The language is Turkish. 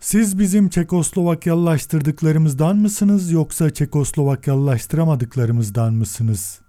Siz bizim Çekoslovakyalılaştırdıklarımızdan mısınız yoksa Çekoslovakyalılaştıramadıklarımızdan mısınız?